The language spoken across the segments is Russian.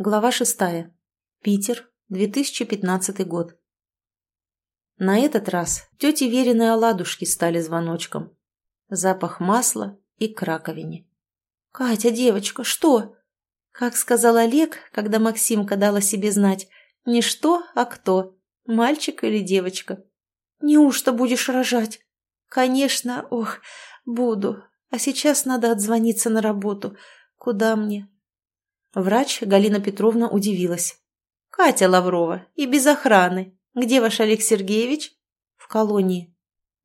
Глава шестая. Питер, 2015 год. На этот раз тети Верины оладушки стали звоночком. Запах масла и к. «Катя, девочка, что?» Как сказал Олег, когда Максимка дала себе знать, не что, а кто, мальчик или девочка. «Неужто будешь рожать?» «Конечно, ох, буду. А сейчас надо отзвониться на работу. Куда мне?» Врач Галина Петровна удивилась. «Катя Лаврова, и без охраны. Где ваш Олег Сергеевич?» «В колонии».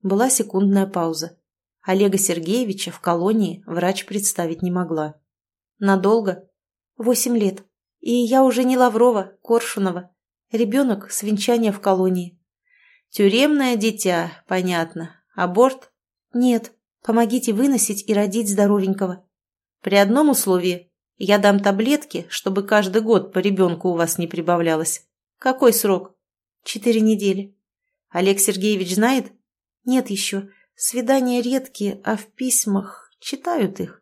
Была секундная пауза. Олега Сергеевича в колонии врач представить не могла. «Надолго?» «Восемь лет. И я уже не Лаврова, Коршунова. Ребенок с венчания в колонии». «Тюремное дитя, понятно. Аборт?» «Нет. Помогите выносить и родить здоровенького». «При одном условии?» Я дам таблетки, чтобы каждый год по ребенку у вас не прибавлялось. Какой срок? Четыре недели. Олег Сергеевич знает? Нет еще. Свидания редкие, а в письмах читают их.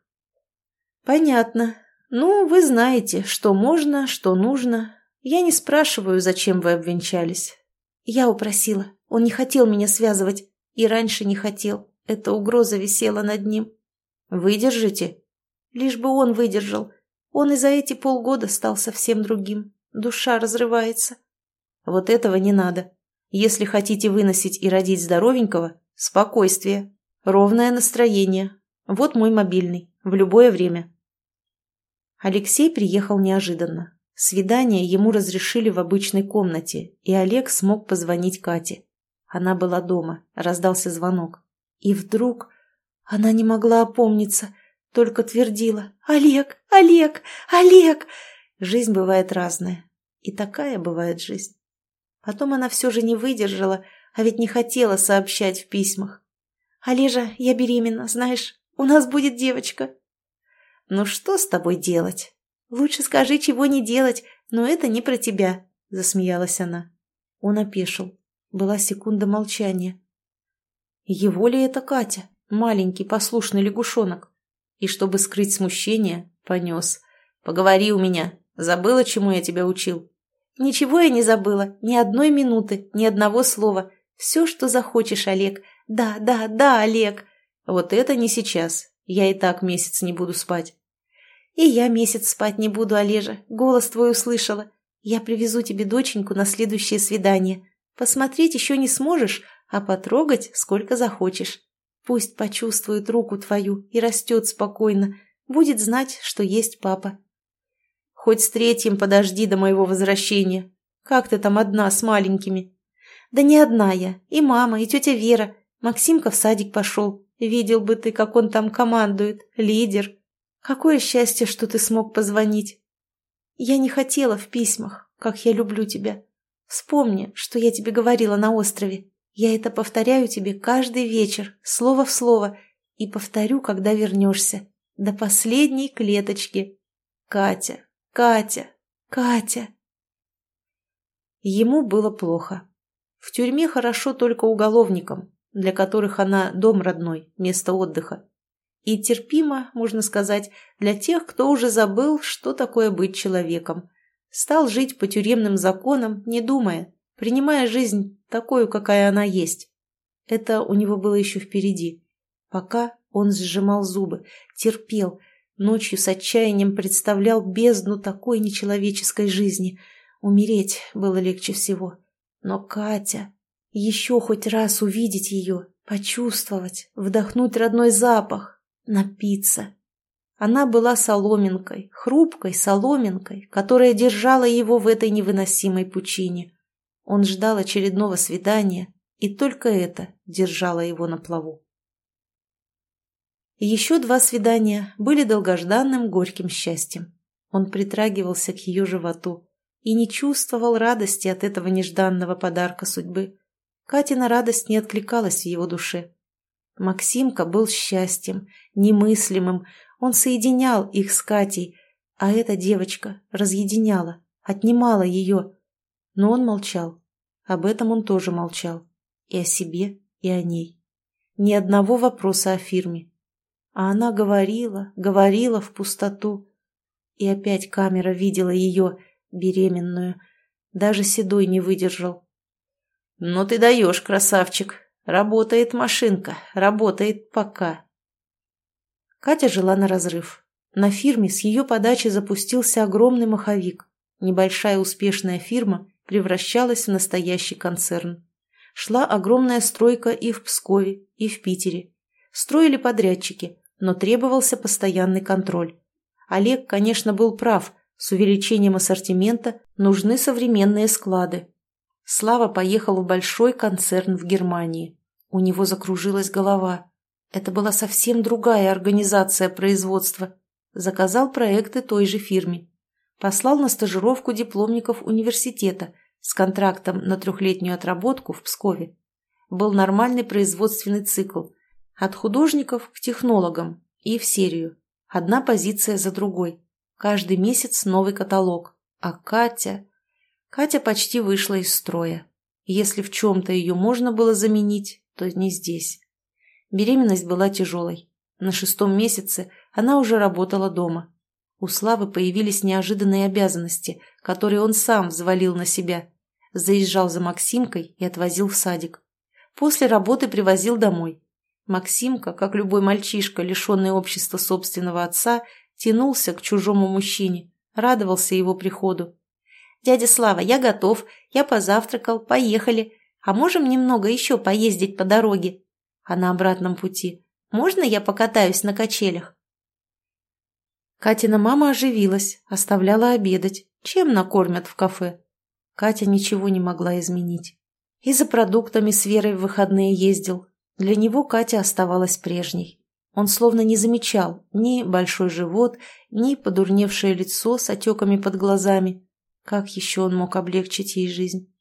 Понятно. Ну, вы знаете, что можно, что нужно. Я не спрашиваю, зачем вы обвенчались. Я упросила. Он не хотел меня связывать. И раньше не хотел. Эта угроза висела над ним. Выдержите? Лишь бы он выдержал. Он и за эти полгода стал совсем другим. Душа разрывается. Вот этого не надо. Если хотите выносить и родить здоровенького, спокойствие, ровное настроение. Вот мой мобильный, в любое время. Алексей приехал неожиданно. Свидание ему разрешили в обычной комнате, и Олег смог позвонить Кате. Она была дома, раздался звонок. И вдруг она не могла опомниться, только твердила «Олег! Олег! Олег!» Жизнь бывает разная. И такая бывает жизнь. Потом она все же не выдержала, а ведь не хотела сообщать в письмах. «Олежа, я беременна, знаешь, у нас будет девочка». «Ну что с тобой делать?» «Лучше скажи, чего не делать, но это не про тебя», — засмеялась она. Он опешил. Была секунда молчания. Его ли это Катя, маленький послушный лягушонок? И, чтобы скрыть смущение, понес. «Поговори у меня. Забыла, чему я тебя учил?» «Ничего я не забыла. Ни одной минуты, ни одного слова. Все, что захочешь, Олег. Да, да, да, Олег». «Вот это не сейчас. Я и так месяц не буду спать». «И я месяц спать не буду, Олежа. Голос твой услышала. Я привезу тебе доченьку на следующее свидание. Посмотреть еще не сможешь, а потрогать сколько захочешь. Пусть почувствует руку твою и растет спокойно, будет знать, что есть папа. Хоть с третьим подожди до моего возвращения. Как ты там одна с маленькими? Да не одна я, и мама, и тетя Вера. Максимка в садик пошел. Видел бы ты, как он там командует, лидер. Какое счастье, что ты смог позвонить. Я не хотела в письмах, как я люблю тебя. Вспомни, что я тебе говорила на острове. Я это повторяю тебе каждый вечер, слово в слово, и повторю, когда вернешься. До последней клеточки. Катя, Катя, Катя. Ему было плохо. В тюрьме хорошо только уголовникам, для которых она дом родной, место отдыха. И терпимо, можно сказать, для тех, кто уже забыл, что такое быть человеком. Стал жить по тюремным законам, не думая, принимая жизнь такую, какая она есть. Это у него было еще впереди. Пока он сжимал зубы, терпел, ночью с отчаянием представлял бездну такой нечеловеческой жизни. Умереть было легче всего. Но Катя... Еще хоть раз увидеть ее, почувствовать, вдохнуть родной запах, напиться. Она была соломинкой, хрупкой соломинкой, которая держала его в этой невыносимой пучине. Он ждал очередного свидания, и только это держало его на плаву. Еще два свидания были долгожданным горьким счастьем. Он притрагивался к ее животу и не чувствовал радости от этого нежданного подарка судьбы. Катина радость не откликалась в его душе. Максимка был счастьем, немыслимым, он соединял их с Катей, а эта девочка разъединяла, отнимала ее, но он молчал. Об этом он тоже молчал. И о себе, и о ней. Ни одного вопроса о фирме. А она говорила, говорила в пустоту. И опять камера видела ее, беременную. Даже Седой не выдержал. «Ну ты даешь, красавчик. Работает машинка, работает пока». Катя жила на разрыв. На фирме с ее подачи запустился огромный маховик. Небольшая успешная фирма превращалась в настоящий концерн. Шла огромная стройка и в Пскове, и в Питере. Строили подрядчики, но требовался постоянный контроль. Олег, конечно, был прав, с увеличением ассортимента нужны современные склады. Слава поехал в большой концерн в Германии. У него закружилась голова. Это была совсем другая организация производства. Заказал проекты той же фирме. Послал на стажировку дипломников университета, с контрактом на трехлетнюю отработку в Пскове. Был нормальный производственный цикл. От художников к технологам и в серию. Одна позиция за другой. Каждый месяц новый каталог. А Катя... Катя почти вышла из строя. Если в чем-то ее можно было заменить, то не здесь. Беременность была тяжелой. На шестом месяце она уже работала дома. У Славы появились неожиданные обязанности, которые он сам взвалил на себя. Заезжал за Максимкой и отвозил в садик. После работы привозил домой. Максимка, как любой мальчишка, лишенный общества собственного отца, тянулся к чужому мужчине, радовался его приходу. «Дядя Слава, я готов, я позавтракал, поехали. А можем немного еще поездить по дороге?» А на обратном пути «Можно я покатаюсь на качелях?» Катина мама оживилась, оставляла обедать. Чем накормят в кафе? Катя ничего не могла изменить. И за продуктами с Верой в выходные ездил. Для него Катя оставалась прежней. Он словно не замечал ни большой живот, ни подурневшее лицо с отеками под глазами. Как еще он мог облегчить ей жизнь?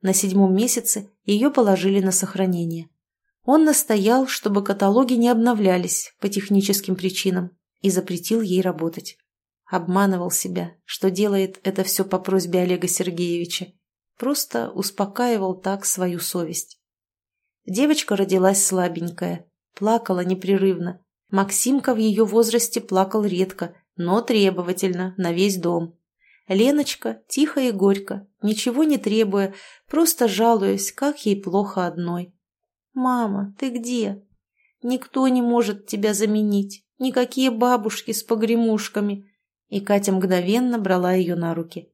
На седьмом месяце ее положили на сохранение. Он настоял, чтобы каталоги не обновлялись по техническим причинам и запретил ей работать. Обманывал себя, что делает это все по просьбе Олега Сергеевича. Просто успокаивал так свою совесть. Девочка родилась слабенькая, плакала непрерывно. Максимка в ее возрасте плакал редко, но требовательно, на весь дом. Леночка, тихо и горько, ничего не требуя, просто жалуясь, как ей плохо одной. «Мама, ты где? Никто не может тебя заменить. Никакие бабушки с погремушками. И Катя мгновенно брала ее на руки.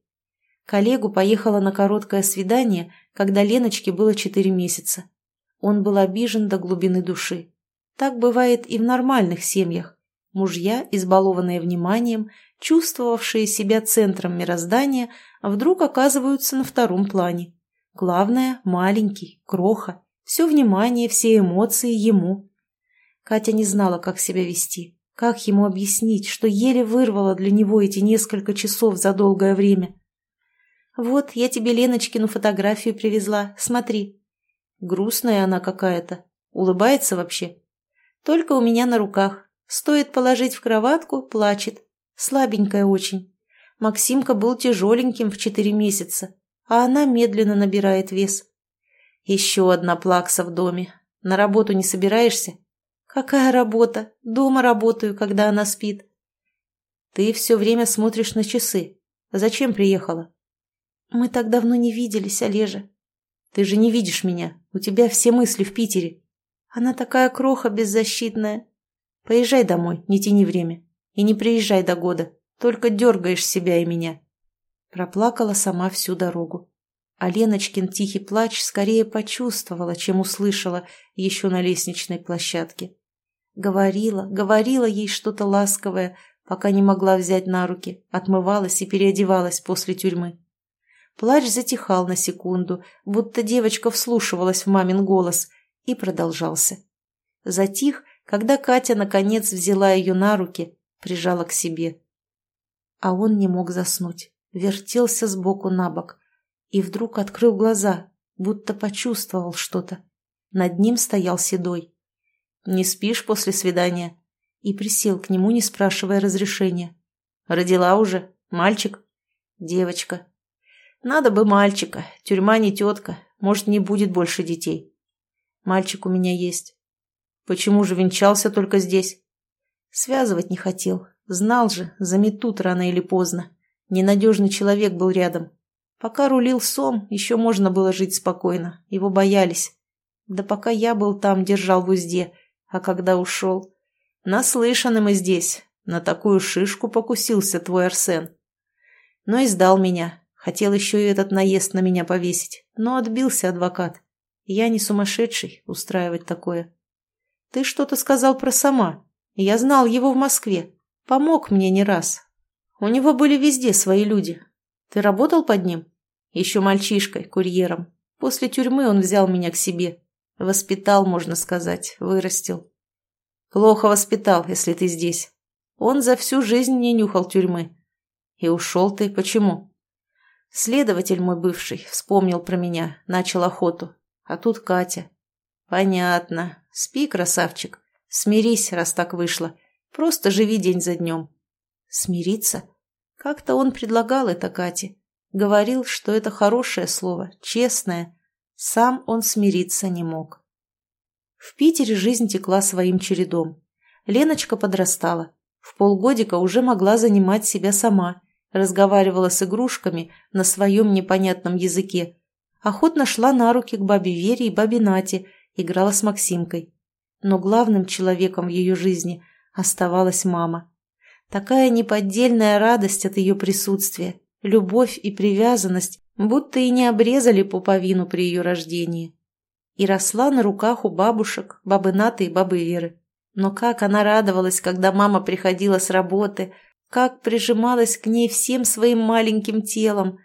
Коллегу поехала на короткое свидание, когда Леночке было четыре месяца. Он был обижен до глубины души. Так бывает и в нормальных семьях. Мужья, избалованные вниманием, чувствовавшие себя центром мироздания, вдруг оказываются на втором плане. Главное – маленький, кроха. Все внимание, все эмоции ему. Катя не знала, как себя вести, как ему объяснить, что еле вырвала для него эти несколько часов за долгое время. «Вот, я тебе Леночкину фотографию привезла, смотри». Грустная она какая-то, улыбается вообще. Только у меня на руках. Стоит положить в кроватку, плачет. Слабенькая очень. Максимка был тяжеленьким в четыре месяца, а она медленно набирает вес. Еще одна плакса в доме. На работу не собираешься? «Какая работа? Дома работаю, когда она спит». «Ты все время смотришь на часы. Зачем приехала?» «Мы так давно не виделись, Олежа». «Ты же не видишь меня. У тебя все мысли в Питере». «Она такая кроха беззащитная». «Поезжай домой, не тяни время. И не приезжай до года. Только дергаешь себя и меня». Проплакала сама всю дорогу. А Леночкин тихий плач скорее почувствовала, чем услышала еще на лестничной площадке. Говорила, говорила ей что-то ласковое, пока не могла взять на руки, отмывалась и переодевалась после тюрьмы. Плач затихал на секунду, будто девочка вслушивалась в мамин голос, и продолжался. Затих, когда Катя наконец взяла ее на руки, прижала к себе. А он не мог заснуть, вертелся сбоку на бок и вдруг открыл глаза, будто почувствовал что-то. Над ним стоял Седой. «Не спишь после свидания?» И присел к нему, не спрашивая разрешения. «Родила уже? Мальчик?» «Девочка». «Надо бы мальчика. Тюрьма не тетка. Может, не будет больше детей». «Мальчик у меня есть». «Почему же венчался только здесь?» «Связывать не хотел. Знал же, заметут рано или поздно. Ненадежный человек был рядом. Пока рулил Сом, еще можно было жить спокойно. Его боялись. Да пока я был там, держал в узде. А когда ушел... Наслышаны мы здесь. На такую шишку покусился твой Арсен. Но и сдал меня. Хотел еще и этот наезд на меня повесить. Но отбился адвокат. Я не сумасшедший устраивать такое. Ты что-то сказал про сама. Я знал его в Москве. Помог мне не раз. У него были везде свои люди. Ты работал под ним? Еще мальчишкой, курьером. После тюрьмы он взял меня к себе. Воспитал, можно сказать, вырастил. Плохо воспитал, если ты здесь. Он за всю жизнь не нюхал тюрьмы. И ушел ты почему? Следователь мой бывший вспомнил про меня, начал охоту. А тут Катя. Понятно. Спи, красавчик. Смирись, раз так вышло. Просто живи день за днем. Смириться? Как-то он предлагал это Кате. Говорил, что это хорошее слово, честное. Сам он смириться не мог. В Питере жизнь текла своим чередом. Леночка подрастала. В полгодика уже могла занимать себя сама. Разговаривала с игрушками на своем непонятном языке. Охотно шла на руки к бабе Вере и бабе Нате, играла с Максимкой. Но главным человеком в ее жизни оставалась мама. Такая неподдельная радость от ее присутствия, любовь и привязанность, будто и не обрезали пуповину при ее рождении. И росла на руках у бабушек, бабы Наты и бабы Веры. Но как она радовалась, когда мама приходила с работы, как прижималась к ней всем своим маленьким телом.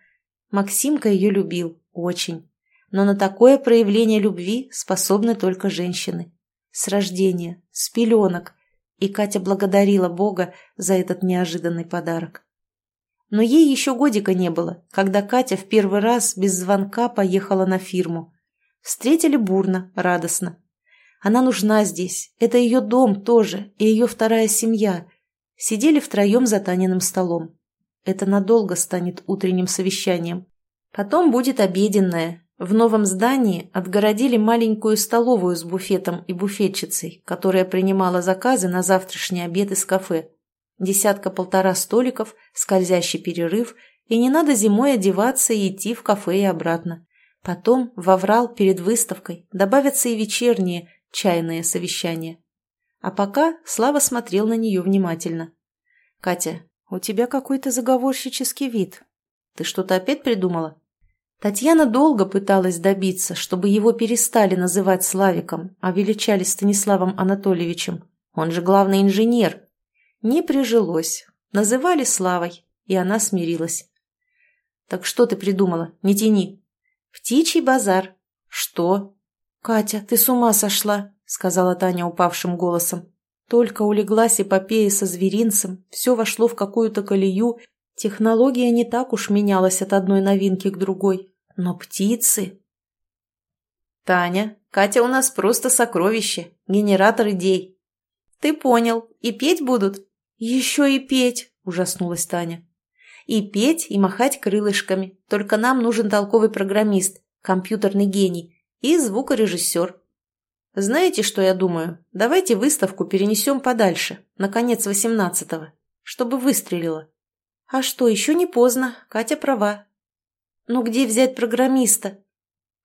Максимка ее любил, очень. Но на такое проявление любви способны только женщины. С рождения, с пеленок, и Катя благодарила Бога за этот неожиданный подарок. Но ей еще годика не было, когда Катя в первый раз без звонка поехала на фирму. Встретили бурно, радостно. Она нужна здесь, это ее дом тоже, и ее вторая семья. Сидели втроем за Таниным столом. Это надолго станет утренним совещанием. Потом будет обеденное, в новом здании отгородили маленькую столовую с буфетом и буфетчицей, которая принимала заказы на завтрашний обед из кафе. Десятка-полтора столиков, скользящий перерыв, и не надо зимой одеваться и идти в кафе и обратно. Потом, в Аврал перед выставкой, добавятся и вечерние, чайные совещания. А пока Слава смотрел на нее внимательно. «Катя, у тебя какой-то заговорщический вид. Ты что-то опять придумала?» Татьяна долго пыталась добиться, чтобы его перестали называть Славиком, а величали Станиславом Анатольевичем. Он же главный инженер. Не прижилось. Называли Славой, и она смирилась. «Так что ты придумала? Не тяни». «Птичий базар». «Что?» «Катя, ты с ума сошла», — сказала Таня упавшим голосом. Только улеглась эпопея со зверинцем, все вошло в какую-то колею, Технология не так уж менялась от одной новинки к другой. Но птицы... Таня, Катя у нас просто сокровище, генератор идей. Ты понял, и петь будут? Еще и петь, ужаснулась Таня. И петь, и махать крылышками. Только нам нужен толковый программист, компьютерный гений и звукорежиссер. Знаете, что я думаю? Давайте выставку перенесем подальше, на конец восемнадцатого, чтобы выстрелило. «А что, еще не поздно. Катя права». «Ну где взять программиста?»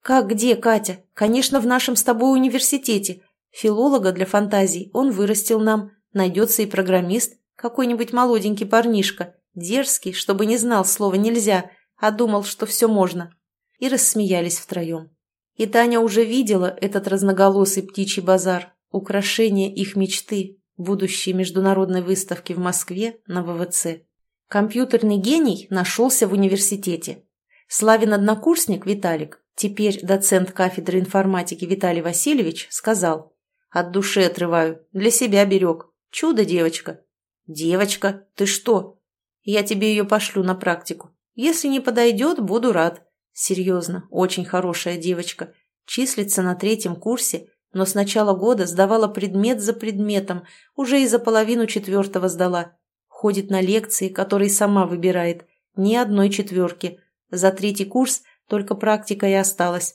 «Как где, Катя? Конечно, в нашем с тобой университете. Филолога для фантазий он вырастил нам. Найдется и программист, какой-нибудь молоденький парнишка, дерзкий, чтобы не знал слова «нельзя», а думал, что все можно». И рассмеялись втроем. И Таня уже видела этот разноголосый птичий базар, украшение их мечты, будущей международной выставки в Москве на ВВЦ. Компьютерный гений нашелся в университете. Славин однокурсник Виталик, теперь доцент кафедры информатики Виталий Васильевич, сказал «От души отрываю, для себя берег. Чудо, девочка». «Девочка, ты что?» «Я тебе ее пошлю на практику. Если не подойдет, буду рад». «Серьезно, очень хорошая девочка. Числится на третьем курсе, но с начала года сдавала предмет за предметом, уже и за половину четвертого сдала ходит на лекции, которые сама выбирает. Ни одной четверки. За третий курс только практика и осталась.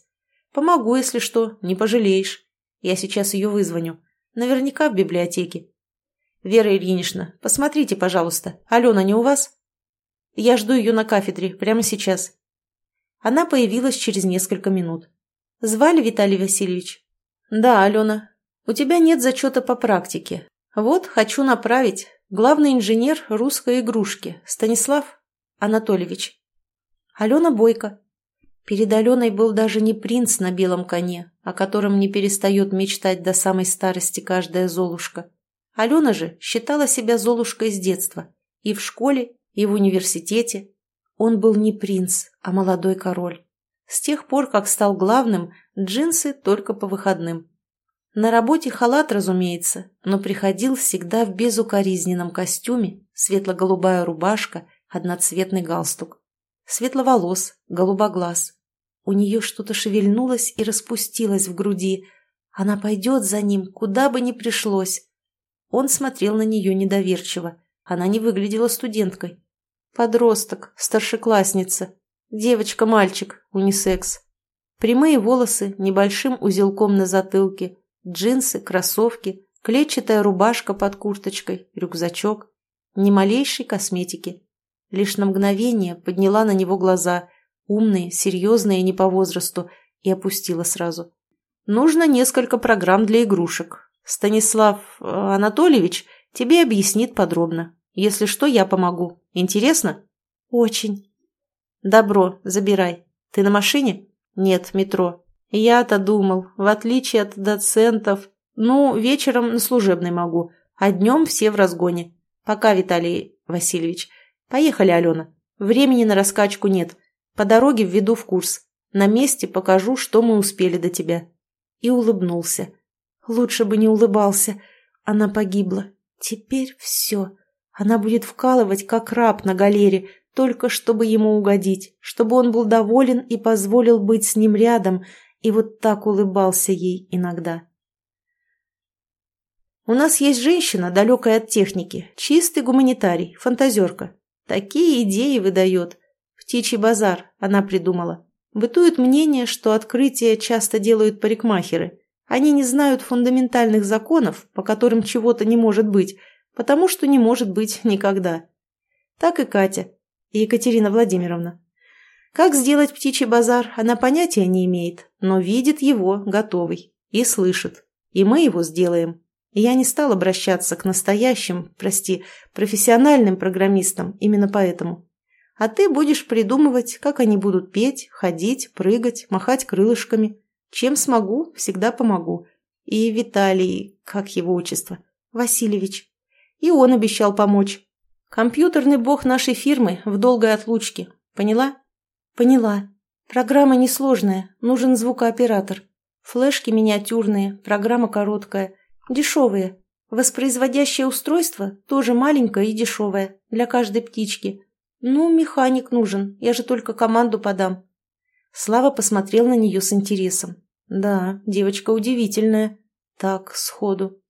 Помогу, если что, не пожалеешь. Я сейчас ее вызвоню. Наверняка в библиотеке. Вера Ильинична, посмотрите, пожалуйста, Алена не у вас? Я жду ее на кафедре, прямо сейчас. Она появилась через несколько минут. Звали Виталий Васильевич? Да, Алена. У тебя нет зачета по практике. Вот, хочу направить. Главный инженер русской игрушки, Станислав Анатольевич. Алена Бойко. Перед Аленой был даже не принц на белом коне, о котором не перестает мечтать до самой старости каждая Золушка. Алена же считала себя Золушкой с детства. И в школе, и в университете. Он был не принц, а молодой король. С тех пор, как стал главным, джинсы только по выходным. На работе халат, разумеется, но приходил всегда в безукоризненном костюме, светло-голубая рубашка, одноцветный галстук. Светловолос, голубоглаз. У нее что-то шевельнулось и распустилось в груди. Она пойдет за ним, куда бы ни пришлось. Он смотрел на нее недоверчиво. Она не выглядела студенткой. Подросток, старшеклассница. Девочка-мальчик, унисекс. Прямые волосы, небольшим узелком на затылке, джинсы, кроссовки, клетчатая рубашка под курточкой, рюкзачок. Ни малейшей косметики. Лишь на мгновение подняла на него глаза, умные, серьезные не по возрасту, и опустила сразу. Нужно несколько программ для игрушек. Станислав э, Анатольевич тебе объяснит подробно. Если что, я помогу. Интересно? Очень. Добро, забирай. Ты на машине? Нет, метро. Я-то думал, в отличие от доцентов... Ну, вечером на служебной могу, а днем все в разгоне. Пока, Виталий Васильевич. Поехали, Алена. Времени на раскачку нет. По дороге введу в курс. На месте покажу, что мы успели до тебя. И улыбнулся. Лучше бы не улыбался. Она погибла. Теперь все. Она будет вкалывать, как раб на галере, только чтобы ему угодить, чтобы он был доволен и позволил быть с ним рядом, и вот так улыбался ей иногда. У нас есть женщина, далекая от техники, чистый гуманитарий, фантазерка. Такие идеи выдает. Птичий базар, она придумала. Бытует мнение, что открытия часто делают парикмахеры. Они не знают фундаментальных законов, по которым чего-то не может быть, потому что не может быть никогда. Так и Катя, Екатерина Владимировна. Как сделать птичий базар, она понятия не имеет, но видит его готовый и слышит. И мы его сделаем. Я не стал обращаться к настоящим, прости, профессиональным программистам именно поэтому. А ты будешь придумывать, как они будут петь, ходить, прыгать, махать крылышками. Чем смогу, всегда помогу. И Виталий, как его отчество, Васильевич. И он обещал помочь. Компьютерный бог нашей фирмы в долгой отлучке. Поняла? Поняла. Программа несложная, нужен звукооператор. Флешки миниатюрные, программа короткая, дешевые. Воспроизводящее устройство тоже маленькое и дешевое, для каждой птички. «Ну, механик нужен, я же только команду подам». Слава посмотрел на нее с интересом. «Да, девочка удивительная. Так, сходу.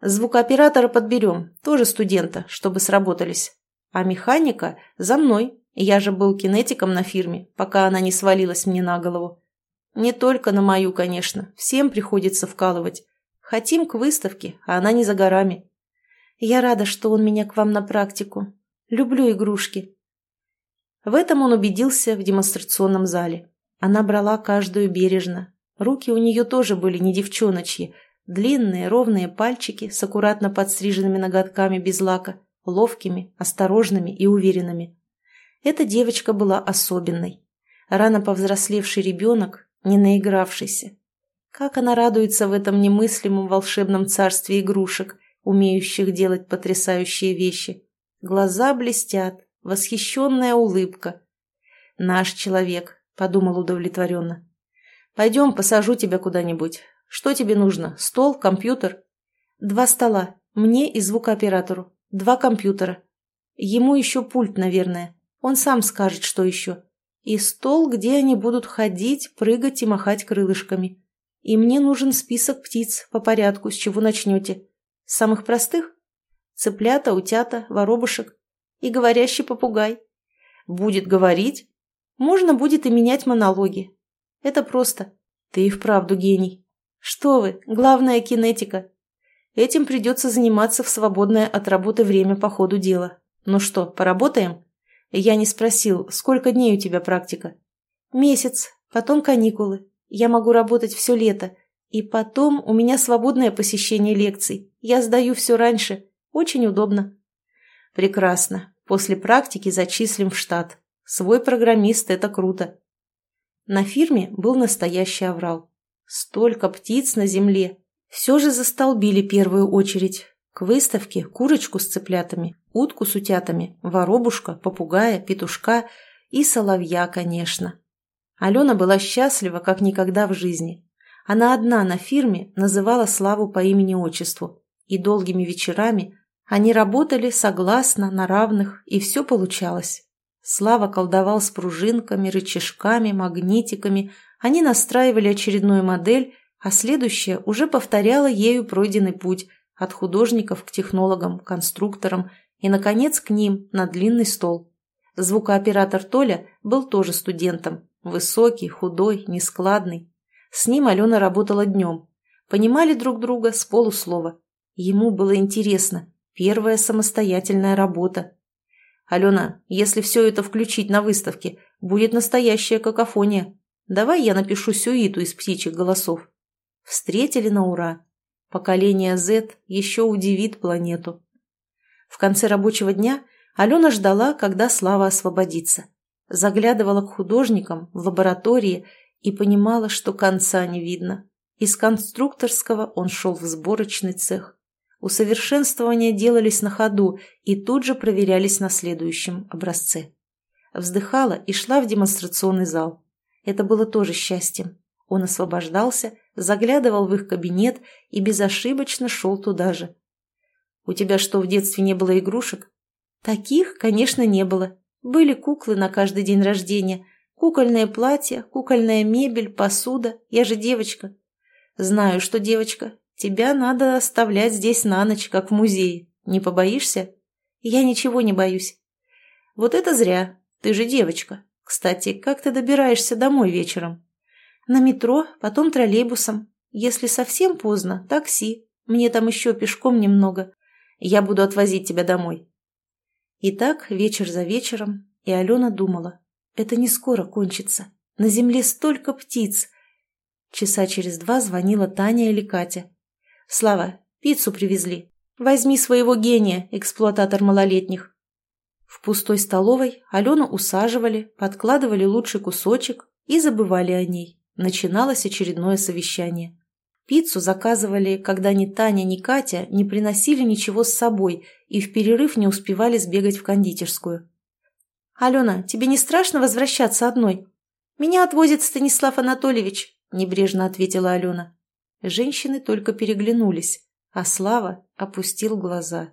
Звукооператора подберем, тоже студента, чтобы сработались. А механика за мной. Я же был кинетиком на фирме, пока она не свалилась мне на голову. Не только на мою, конечно, всем приходится вкалывать. Хотим к выставке, а она не за горами. Я рада, что он меня к вам на практику. Люблю игрушки». В этом он убедился в демонстрационном зале. Она брала каждую бережно. Руки у нее тоже были не девчоночьи. Длинные, ровные пальчики с аккуратно подстриженными ноготками без лака, ловкими, осторожными и уверенными. Эта девочка была особенной. Рано повзрослевший ребенок, не наигравшийся. Как она радуется в этом немыслимом волшебном царстве игрушек, умеющих делать потрясающие вещи. Глаза блестят, восхищенная улыбка. «Наш человек», — подумал удовлетворенно. «Пойдем, посажу тебя куда-нибудь. Что тебе нужно? Стол, компьютер?» «Два стола. Мне и звукооператору. Два компьютера. Ему еще пульт, наверное. Он сам скажет, что еще. И стол, где они будут ходить, прыгать и махать крылышками. И мне нужен список птиц по порядку, с чего начнете. С самых простых? цыплята, утята, воробушек и говорящий попугай. Будет говорить, можно будет и менять монологи. Это просто. Ты и вправду гений. Что вы, главная кинетика. Этим придется заниматься в свободное от работы время по ходу дела. Ну что, поработаем? Я не спросил, сколько дней у тебя практика? Месяц, потом каникулы. Я могу работать все лето. И потом у меня свободное посещение лекций. Я сдаю все раньше. Очень удобно. Прекрасно. После практики зачислим в штат. Свой программист – это круто. На фирме был настоящий аврал. Столько птиц на земле. Все же застолбили первую очередь. К выставке курочку с цыплятами, утку с утятами, воробушка, попугая, петушка и соловья, конечно. Алена была счастлива, как никогда в жизни. Она одна на фирме называла Славу по имени-отчеству, и долгими вечерами они работали согласно, на равных, и все получалось. Слава колдовал с пружинками, рычажками, магнитиками, они настраивали очередную модель, а следующая уже повторяла ею пройденный путь от художников к технологам, конструкторам и, наконец, к ним на длинный стол. Звукооператор Толя был тоже студентом, высокий, худой, нескладный. С ним Алена работала днем. Понимали друг друга с полуслова. Ему было интересно. Первая самостоятельная работа. «Алена, если все это включить на выставке, будет настоящая какофония. Давай я напишу сюиту из птичьих голосов». Встретили на ура. Поколение Z еще удивит планету. В конце рабочего дня Алена ждала, когда Слава освободится. Заглядывала к художникам в лаборатории и понимала, что конца не видно. Из конструкторского он шел в сборочный цех. Усовершенствования делались на ходу и тут же проверялись на следующем образце. Вздыхала и шла в демонстрационный зал. Это было тоже счастьем. Он освобождался, заглядывал в их кабинет и безошибочно шел туда же. «У тебя что, в детстве не было игрушек?» «Таких, конечно, не было. Были куклы на каждый день рождения. Кукольное платье, кукольная мебель, посуда. Я же девочка». «Знаю, что девочка. Тебя надо оставлять здесь на ночь, как в музее. Не побоишься?» «Я ничего не боюсь». «Вот это зря. Ты же девочка. Кстати, как ты добираешься домой вечером?» «На метро, потом троллейбусом. Если совсем поздно, такси. Мне там еще пешком немного. Я буду отвозить тебя домой». И так вечер за вечером, и Алена думала, это не скоро кончится. На земле столько птиц. Часа через два звонила Таня или Катя. «Слава, пиццу привезли. Возьми своего гения, эксплуататор малолетних». В пустой столовой Алену усаживали, подкладывали лучший кусочек и забывали о ней. Начиналось очередное совещание. Пиццу заказывали, когда ни Таня, ни Катя не приносили ничего с собой и в перерыв не успевали сбегать в кондитерскую. «Алена, тебе не страшно возвращаться одной?» «Меня отвозит Станислав Анатольевич», – небрежно ответила Алена. Женщины только переглянулись, а Слава опустил глаза.